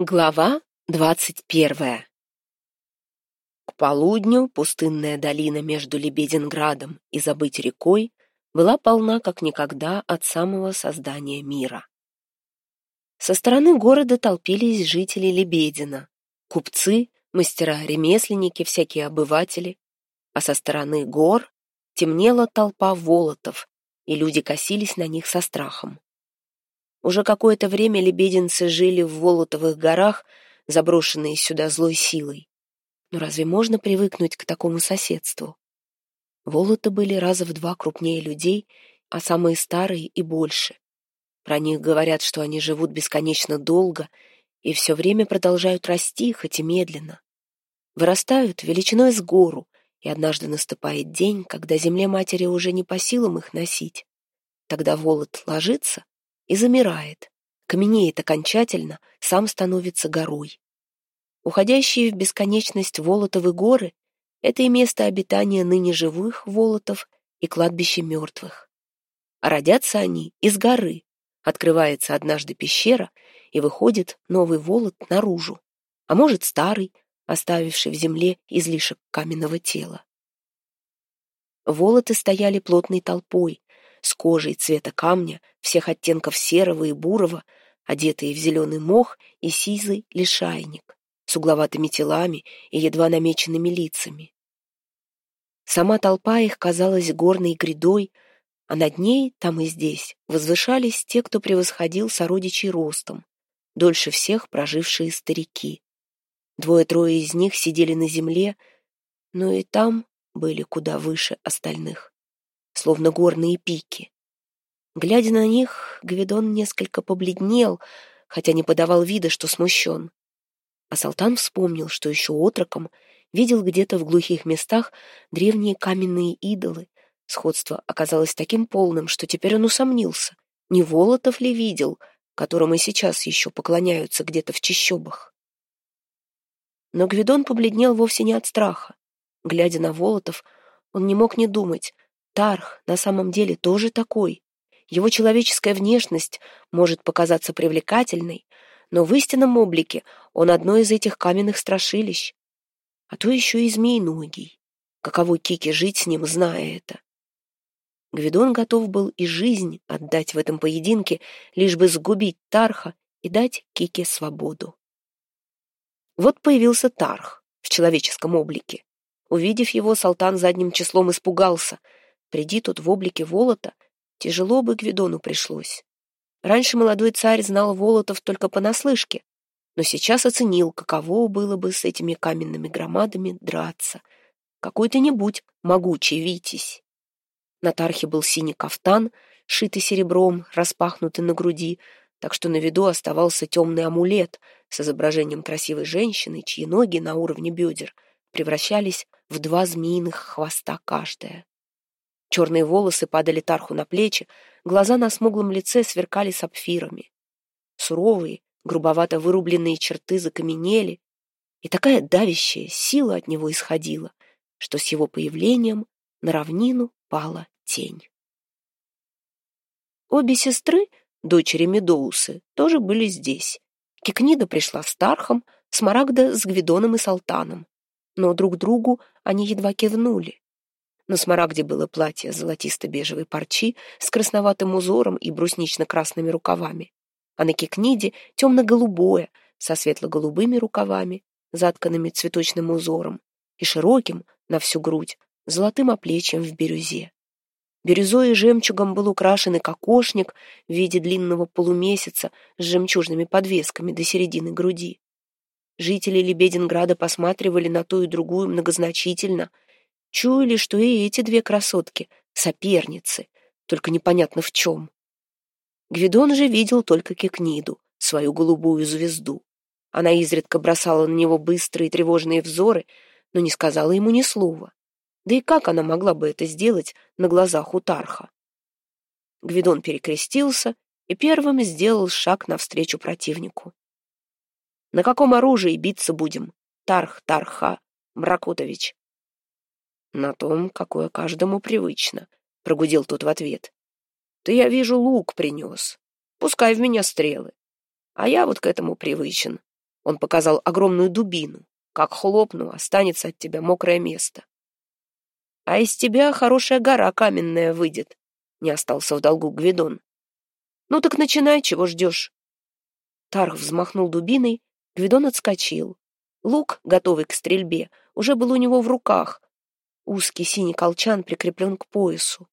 Глава двадцать первая К полудню пустынная долина между Лебединградом и Забыть рекой была полна как никогда от самого создания мира. Со стороны города толпились жители Лебедина, купцы, мастера-ремесленники, всякие обыватели, а со стороны гор темнела толпа волотов, и люди косились на них со страхом. Уже какое-то время лебединцы жили в Волотовых горах, заброшенные сюда злой силой. Но разве можно привыкнуть к такому соседству? Волоты были раза в два крупнее людей, а самые старые и больше. Про них говорят, что они живут бесконечно долго и все время продолжают расти, хоть и медленно. Вырастают величиной с гору, и однажды наступает день, когда земле матери уже не по силам их носить. Тогда волот ложится и замирает, каменеет окончательно, сам становится горой. Уходящие в бесконечность Волотовы горы — это и место обитания ныне живых Волотов и кладбище мертвых. А родятся они из горы, открывается однажды пещера, и выходит новый Волот наружу, а может старый, оставивший в земле излишек каменного тела. Волоты стояли плотной толпой, с кожей цвета камня, всех оттенков серого и бурого, одетые в зеленый мох и сизый лишайник, с угловатыми телами и едва намеченными лицами. Сама толпа их казалась горной грядой, а над ней, там и здесь, возвышались те, кто превосходил сородичей ростом, дольше всех прожившие старики. Двое-трое из них сидели на земле, но и там были куда выше остальных словно горные пики. Глядя на них, Гвидон несколько побледнел, хотя не подавал вида, что смущен. А Салтан вспомнил, что еще отроком видел где-то в глухих местах древние каменные идолы. Сходство оказалось таким полным, что теперь он усомнился, не Волотов ли видел, которым и сейчас еще поклоняются где-то в чащобах. Но Гвидон побледнел вовсе не от страха. Глядя на Волотов, он не мог не думать, Тарх на самом деле тоже такой. Его человеческая внешность может показаться привлекательной, но в истинном облике он одно из этих каменных страшилищ. А то еще и змеиногий. Каково Кике жить с ним, зная это? Гвидон готов был и жизнь отдать в этом поединке, лишь бы сгубить Тарха и дать Кике свободу. Вот появился Тарх в человеческом облике. Увидев его, Салтан задним числом испугался — Приди тут в облике Волота, тяжело бы Гвидону пришлось. Раньше молодой царь знал Волотов только понаслышке, но сейчас оценил, каково было бы с этими каменными громадами драться. Какой-то-нибудь могучий Витязь. На тархе был синий кафтан, шитый серебром, распахнутый на груди, так что на виду оставался темный амулет с изображением красивой женщины, чьи ноги на уровне бедер превращались в два змеиных хвоста каждая. Черные волосы падали Тарху на плечи, глаза на смуглом лице сверкали сапфирами. Суровые, грубовато вырубленные черты закаменели, и такая давящая сила от него исходила, что с его появлением на равнину пала тень. Обе сестры, дочери Медоусы, тоже были здесь. Кикнида пришла с Тархом, Смарагда с Гвидоном и Салтаном, но друг другу они едва кивнули. На смарагде было платье золотисто-бежевой парчи с красноватым узором и бруснично-красными рукавами, а на кикниде темно-голубое со светло-голубыми рукавами, затканными цветочным узором, и широким на всю грудь золотым оплечьем в бирюзе. Бирюзой и жемчугом был украшен и кокошник в виде длинного полумесяца с жемчужными подвесками до середины груди. Жители Лебединграда посматривали на ту и другую многозначительно — Чуяли, что и эти две красотки — соперницы, только непонятно в чем. Гвидон же видел только Кикниду, свою голубую звезду. Она изредка бросала на него быстрые тревожные взоры, но не сказала ему ни слова. Да и как она могла бы это сделать на глазах у Тарха? Гвидон перекрестился и первым сделал шаг навстречу противнику. «На каком оружии биться будем, Тарх Тарха Мракотович?» «На том, какое каждому привычно», — прогудел тот в ответ. «Ты, я вижу, лук принес. Пускай в меня стрелы. А я вот к этому привычен. Он показал огромную дубину. Как хлопну, останется от тебя мокрое место. А из тебя хорошая гора каменная выйдет. Не остался в долгу Гвидон. Ну так начинай, чего ждешь? Тарх взмахнул дубиной, Гвидон отскочил. Лук, готовый к стрельбе, уже был у него в руках. Узкий синий колчан прикреплен к поясу.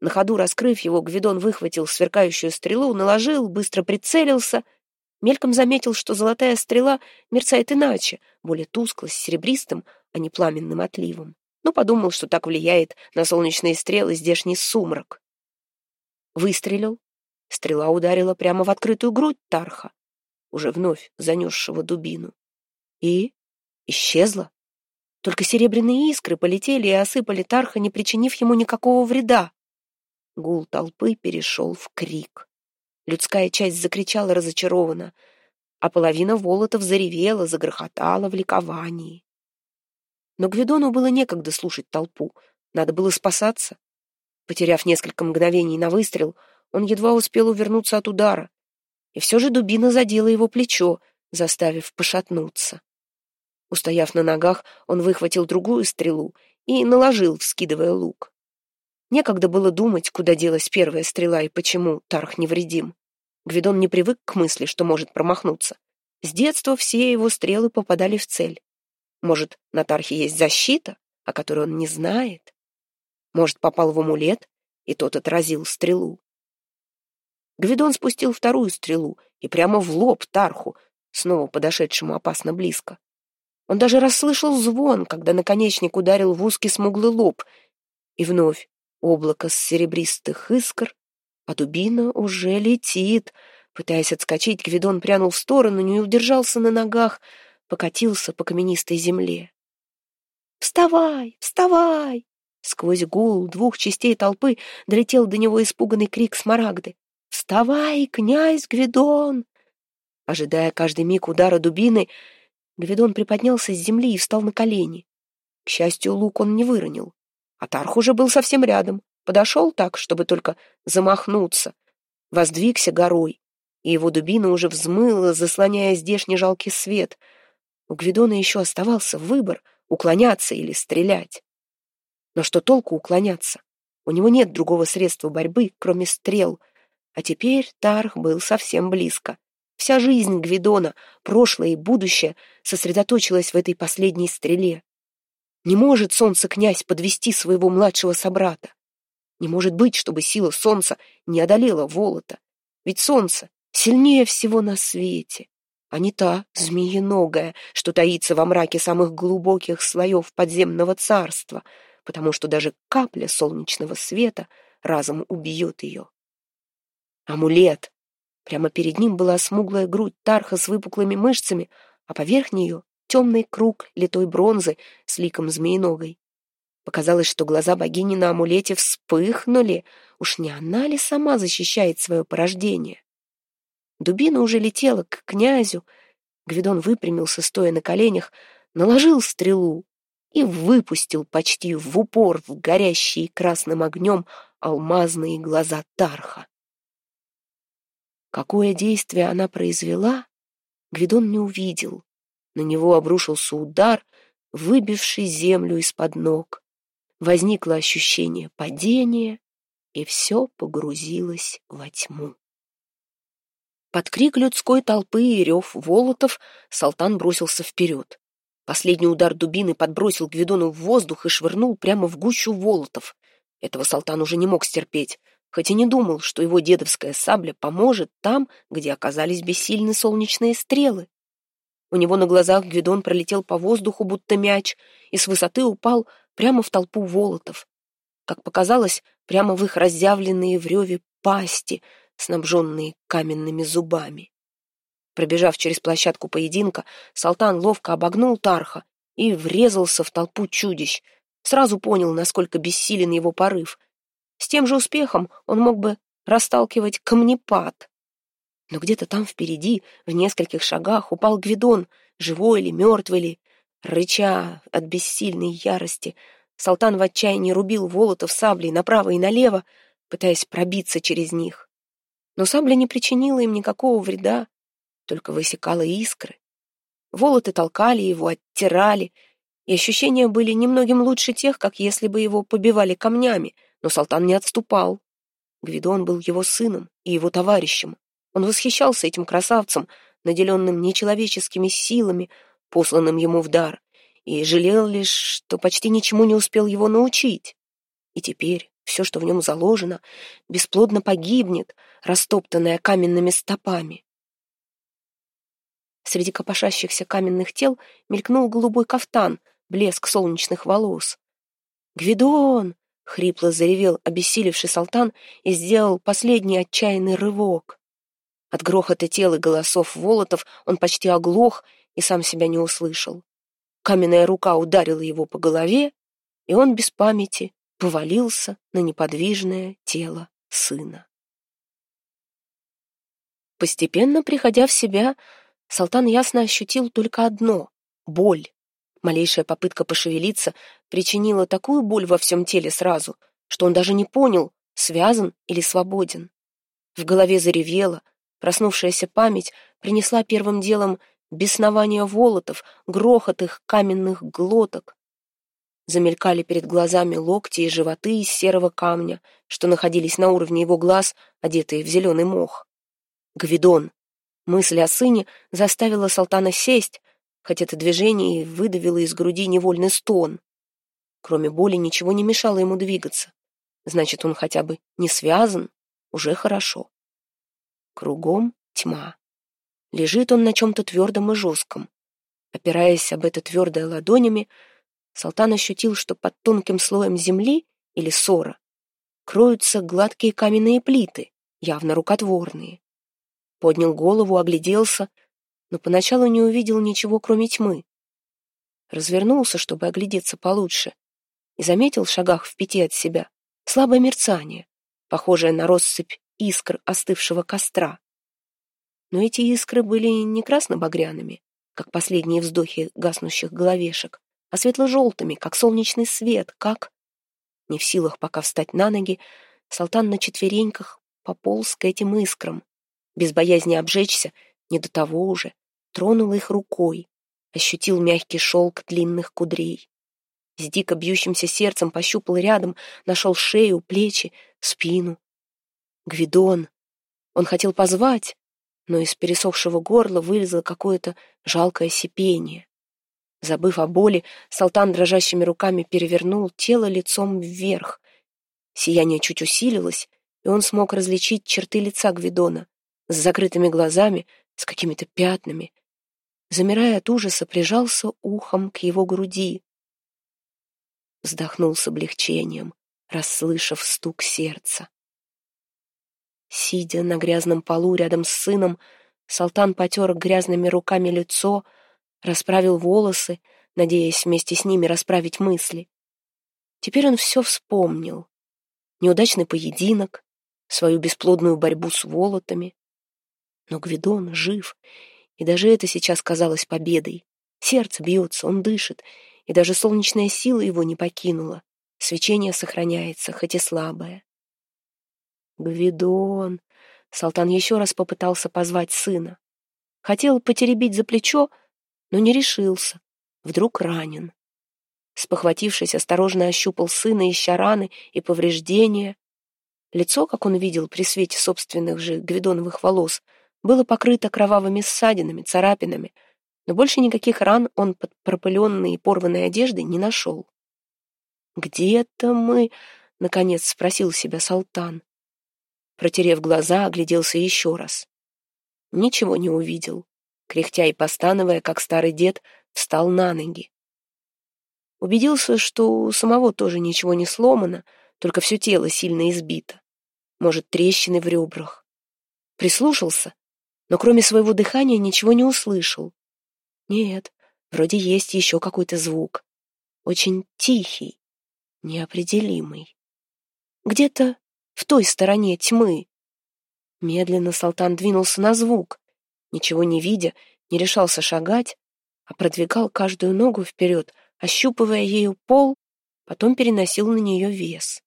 На ходу раскрыв его, Гвидон выхватил сверкающую стрелу, наложил, быстро прицелился. Мельком заметил, что золотая стрела мерцает иначе, более тускло, с серебристым, а не пламенным отливом. Но подумал, что так влияет на солнечные стрелы здешний сумрак. Выстрелил. Стрела ударила прямо в открытую грудь Тарха, уже вновь занесшего дубину. И исчезла. Только серебряные искры полетели и осыпали Тарха, не причинив ему никакого вреда. Гул толпы перешел в крик. Людская часть закричала разочарованно, а половина волотов заревела, загрохотала в ликовании. Но Гвидону было некогда слушать толпу, надо было спасаться. Потеряв несколько мгновений на выстрел, он едва успел увернуться от удара, и все же дубина задела его плечо, заставив пошатнуться. Устояв на ногах, он выхватил другую стрелу и наложил, вскидывая лук. Некогда было думать, куда делась первая стрела и почему Тарх невредим. Гвидон не привык к мысли, что может промахнуться. С детства все его стрелы попадали в цель. Может, на Тархе есть защита, о которой он не знает? Может, попал в амулет, и тот отразил стрелу? Гвидон спустил вторую стрелу и прямо в лоб Тарху, снова подошедшему опасно близко. Он даже расслышал звон, когда наконечник ударил в узкий смуглый лоб. И вновь облако с серебристых искр, а дубина уже летит. Пытаясь отскочить, Гвидон прянул в сторону, не удержался на ногах, покатился по каменистой земле. «Вставай! Вставай!» Сквозь гул двух частей толпы долетел до него испуганный крик Смарагды. «Вставай, князь Гвидон!» Ожидая каждый миг удара дубины, Гвидон приподнялся с земли и встал на колени. К счастью, лук он не выронил. А Тарх уже был совсем рядом. Подошел так, чтобы только замахнуться. Воздвигся горой, и его дубина уже взмыла, заслоняя здешний жалкий свет. У Гвидона еще оставался выбор — уклоняться или стрелять. Но что толку уклоняться? У него нет другого средства борьбы, кроме стрел. А теперь Тарх был совсем близко. Вся жизнь Гвидона, прошлое и будущее, сосредоточилась в этой последней стреле. Не может солнце-князь подвести своего младшего собрата. Не может быть, чтобы сила солнца не одолела Волота. Ведь солнце сильнее всего на свете, а не та змееногая, что таится во мраке самых глубоких слоев подземного царства, потому что даже капля солнечного света разом убьет ее. Амулет, Прямо перед ним была смуглая грудь Тарха с выпуклыми мышцами, а поверх нее темный круг литой бронзы с ликом змеиногой. Показалось, что глаза богини на амулете вспыхнули. Уж не она ли сама защищает свое порождение? Дубина уже летела к князю. Гвидон выпрямился, стоя на коленях, наложил стрелу и выпустил почти в упор в горящие красным огнем алмазные глаза Тарха. Какое действие она произвела, Гвидон не увидел. На него обрушился удар, выбивший землю из-под ног. Возникло ощущение падения, и все погрузилось во тьму. Под крик людской толпы и рев волотов Салтан бросился вперед. Последний удар дубины подбросил Гвидону в воздух и швырнул прямо в гущу волотов. Этого Салтан уже не мог стерпеть хоть и не думал, что его дедовская сабля поможет там, где оказались бессильны солнечные стрелы. У него на глазах Гвидон пролетел по воздуху, будто мяч, и с высоты упал прямо в толпу волотов. Как показалось, прямо в их разъявленные в реве пасти, снабженные каменными зубами. Пробежав через площадку поединка, Салтан ловко обогнул Тарха и врезался в толпу чудищ. Сразу понял, насколько бессилен его порыв — с тем же успехом он мог бы расталкивать камнепад. Но где-то там впереди, в нескольких шагах, упал Гвидон, живой или мертвый ли. Рыча от бессильной ярости, Салтан в отчаянии рубил Волотов саблей направо и налево, пытаясь пробиться через них. Но сабля не причинила им никакого вреда, только высекала искры. Волоты толкали его, оттирали, и ощущения были немногим лучше тех, как если бы его побивали камнями, но Салтан не отступал. Гвидон был его сыном и его товарищем. Он восхищался этим красавцем, наделенным нечеловеческими силами, посланным ему в дар, и жалел лишь, что почти ничему не успел его научить. И теперь все, что в нем заложено, бесплодно погибнет, растоптанное каменными стопами. Среди копошащихся каменных тел мелькнул голубой кафтан, блеск солнечных волос. «Гвидон!» — хрипло заревел обессилевший Салтан и сделал последний отчаянный рывок. От грохота тел и голосов Волотов он почти оглох и сам себя не услышал. Каменная рука ударила его по голове, и он без памяти повалился на неподвижное тело сына. Постепенно приходя в себя, Салтан ясно ощутил только одно — боль. Малейшая попытка пошевелиться причинила такую боль во всем теле сразу, что он даже не понял, связан или свободен. В голове заревело, проснувшаяся память принесла первым делом беснование волотов, грохот их каменных глоток. Замелькали перед глазами локти и животы из серого камня, что находились на уровне его глаз, одетые в зеленый мох. Гвидон, Мысль о сыне заставила Салтана сесть, хотя это движение выдавило из груди невольный стон. Кроме боли ничего не мешало ему двигаться. Значит, он хотя бы не связан, уже хорошо. Кругом тьма. Лежит он на чем-то твердом и жестком. Опираясь об это твердое ладонями, Салтан ощутил, что под тонким слоем земли или ссора кроются гладкие каменные плиты, явно рукотворные поднял голову, огляделся, но поначалу не увидел ничего, кроме тьмы. Развернулся, чтобы оглядеться получше, и заметил в шагах в пяти от себя слабое мерцание, похожее на россыпь искр остывшего костра. Но эти искры были не красно-багряными, как последние вздохи гаснущих головешек, а светло-желтыми, как солнечный свет, как... Не в силах пока встать на ноги, Салтан на четвереньках пополз к этим искрам, без боязни обжечься, не до того уже, тронул их рукой, ощутил мягкий шелк длинных кудрей. С дико бьющимся сердцем пощупал рядом, нашел шею, плечи, спину. Гвидон. Он хотел позвать, но из пересохшего горла вылезло какое-то жалкое сипение. Забыв о боли, Салтан дрожащими руками перевернул тело лицом вверх. Сияние чуть усилилось, и он смог различить черты лица Гвидона с закрытыми глазами, с какими-то пятнами. Замирая от ужаса, прижался ухом к его груди. Вздохнул с облегчением, расслышав стук сердца. Сидя на грязном полу рядом с сыном, Салтан потер грязными руками лицо, расправил волосы, надеясь вместе с ними расправить мысли. Теперь он все вспомнил. Неудачный поединок, свою бесплодную борьбу с волотами, но Гвидон жив, и даже это сейчас казалось победой. Сердце бьется, он дышит, и даже солнечная сила его не покинула. Свечение сохраняется, хоть и слабое. «Гвидон!» — Салтан еще раз попытался позвать сына. Хотел потеребить за плечо, но не решился. Вдруг ранен. Спохватившись, осторожно ощупал сына, ища раны и повреждения. Лицо, как он видел при свете собственных же гвидоновых волос, было покрыто кровавыми ссадинами, царапинами, но больше никаких ран он под пропыленной и порванной одеждой не нашел. «Где-то мы...» — наконец спросил себя Салтан. Протерев глаза, огляделся еще раз. Ничего не увидел. Кряхтя и постановая, как старый дед, встал на ноги. Убедился, что у самого тоже ничего не сломано, только все тело сильно избито. Может, трещины в ребрах. Прислушался но кроме своего дыхания ничего не услышал. Нет, вроде есть еще какой-то звук. Очень тихий, неопределимый. Где-то в той стороне тьмы. Медленно Салтан двинулся на звук. Ничего не видя, не решался шагать, а продвигал каждую ногу вперед, ощупывая ею пол, потом переносил на нее вес.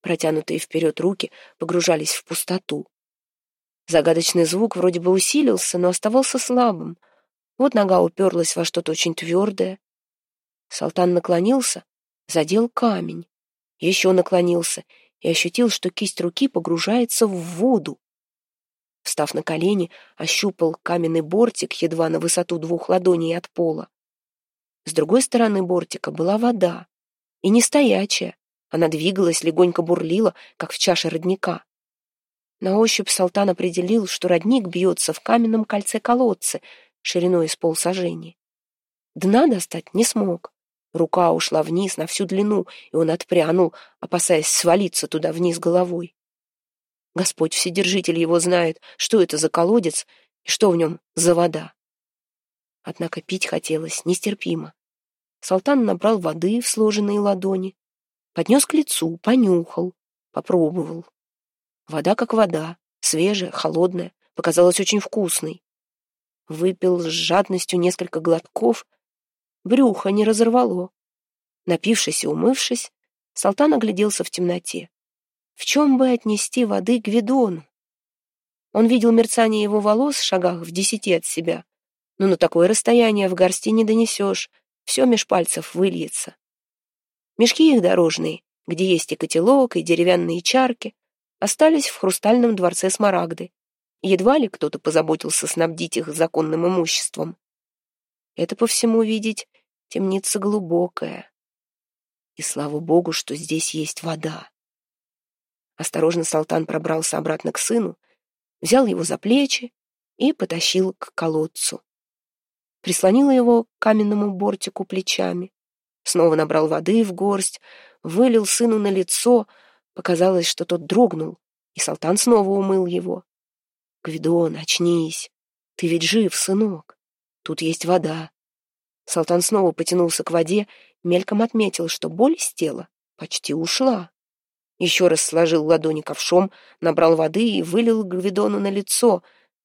Протянутые вперед руки погружались в пустоту. Загадочный звук вроде бы усилился, но оставался слабым. Вот нога уперлась во что-то очень твердое. Салтан наклонился, задел камень. Еще наклонился и ощутил, что кисть руки погружается в воду. Встав на колени, ощупал каменный бортик едва на высоту двух ладоней от пола. С другой стороны бортика была вода, и не стоячая, она двигалась, легонько бурлила, как в чаше родника. На ощупь Салтан определил, что родник бьется в каменном кольце колодца шириной с полсажени. Дна достать не смог. Рука ушла вниз на всю длину, и он отпрянул, опасаясь свалиться туда вниз головой. Господь Вседержитель его знает, что это за колодец и что в нем за вода. Однако пить хотелось нестерпимо. Салтан набрал воды в сложенные ладони, поднес к лицу, понюхал, попробовал. Вода как вода, свежая, холодная, показалась очень вкусной. Выпил с жадностью несколько глотков, брюхо не разорвало. Напившись и умывшись, Салтан огляделся в темноте. В чем бы отнести воды к Видону? Он видел мерцание его волос в шагах в десяти от себя, но на такое расстояние в горсти не донесешь, все меж пальцев выльется. Мешки их дорожные, где есть и котелок, и деревянные чарки, остались в хрустальном дворце Смарагды. Едва ли кто-то позаботился снабдить их законным имуществом. Это по всему видеть темница глубокая. И слава богу, что здесь есть вода. Осторожно Салтан пробрался обратно к сыну, взял его за плечи и потащил к колодцу. Прислонил его к каменному бортику плечами, снова набрал воды в горсть, вылил сыну на лицо, показалось, что тот дрогнул, и Салтан снова умыл его. «Гвидон, очнись! Ты ведь жив, сынок! Тут есть вода!» Салтан снова потянулся к воде, мельком отметил, что боль с тела почти ушла. Еще раз сложил ладони ковшом, набрал воды и вылил Гвидону на лицо,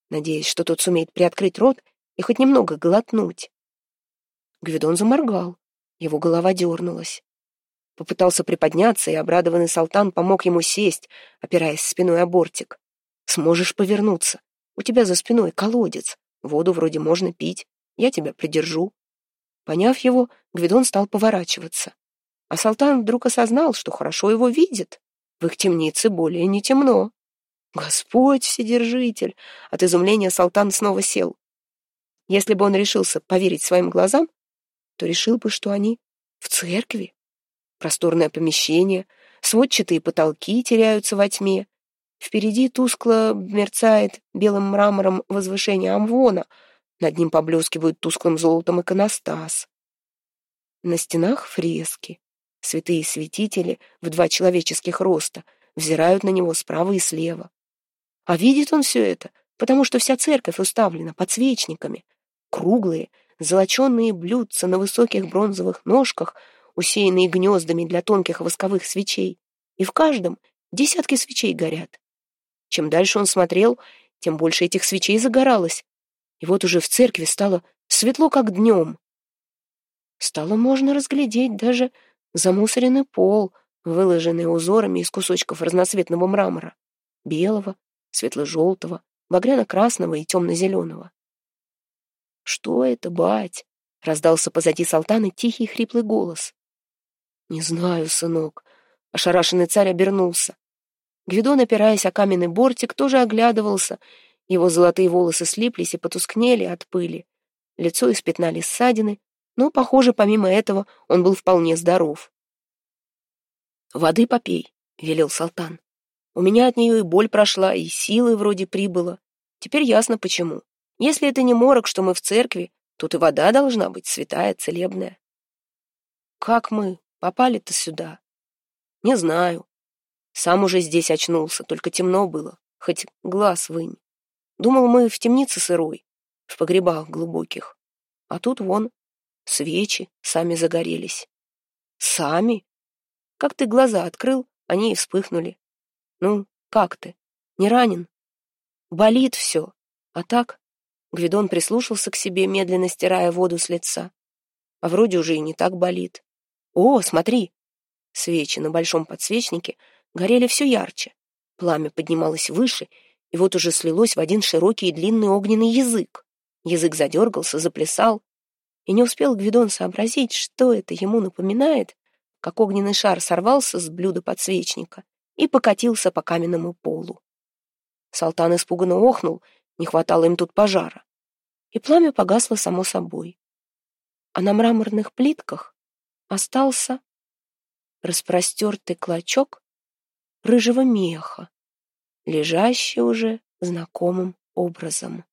надеясь, что тот сумеет приоткрыть рот и хоть немного глотнуть. Гвидон заморгал, его голова дернулась. Попытался приподняться, и обрадованный Салтан помог ему сесть, опираясь спиной о бортик. «Сможешь повернуться. У тебя за спиной колодец. Воду вроде можно пить. Я тебя придержу». Поняв его, Гвидон стал поворачиваться. А Салтан вдруг осознал, что хорошо его видит. В их темнице более не темно. Господь Вседержитель! От изумления Салтан снова сел. Если бы он решился поверить своим глазам, то решил бы, что они в церкви. Просторное помещение, сводчатые потолки теряются во тьме. Впереди тускло мерцает белым мрамором возвышение Амвона, над ним поблескивают тусклым золотом иконостас. На стенах фрески. Святые святители в два человеческих роста взирают на него справа и слева. А видит он все это, потому что вся церковь уставлена подсвечниками. Круглые, золоченные блюдца на высоких бронзовых ножках, усеянные гнездами для тонких восковых свечей. И в каждом десятки свечей горят. Чем дальше он смотрел, тем больше этих свечей загоралось. И вот уже в церкви стало светло, как днем. Стало можно разглядеть даже замусоренный пол, выложенный узорами из кусочков разноцветного мрамора, белого, светло-желтого, багряно-красного и темно-зеленого. «Что это, бать?» — раздался позади Салтана тихий хриплый голос. «Не знаю, сынок». Ошарашенный царь обернулся. Гвидон, опираясь о каменный бортик, тоже оглядывался. Его золотые волосы слиплись и потускнели от пыли. Лицо испятнали ссадины, но, похоже, помимо этого, он был вполне здоров. «Воды попей», — велел Салтан. «У меня от нее и боль прошла, и силы вроде прибыло. Теперь ясно, почему. Если это не морок, что мы в церкви, тут и вода должна быть святая, целебная». «Как мы попали-то сюда?» «Не знаю. Сам уже здесь очнулся, только темно было, хоть глаз вынь. Думал, мы в темнице сырой, в погребах глубоких. А тут вон Свечи сами загорелись. Сами? Как ты глаза открыл, они и вспыхнули. Ну, как ты? Не ранен? Болит все. А так? Гвидон прислушался к себе, медленно стирая воду с лица. А вроде уже и не так болит. О, смотри! Свечи на большом подсвечнике горели все ярче. Пламя поднималось выше, и вот уже слилось в один широкий и длинный огненный язык. Язык задергался, заплясал, и не успел Гвидон сообразить, что это ему напоминает, как огненный шар сорвался с блюда подсвечника и покатился по каменному полу. Салтан испуганно охнул, не хватало им тут пожара. И пламя погасло само собой. А на мраморных плитках остался распростертый клочок рыжего меха, лежащий уже знакомым образом.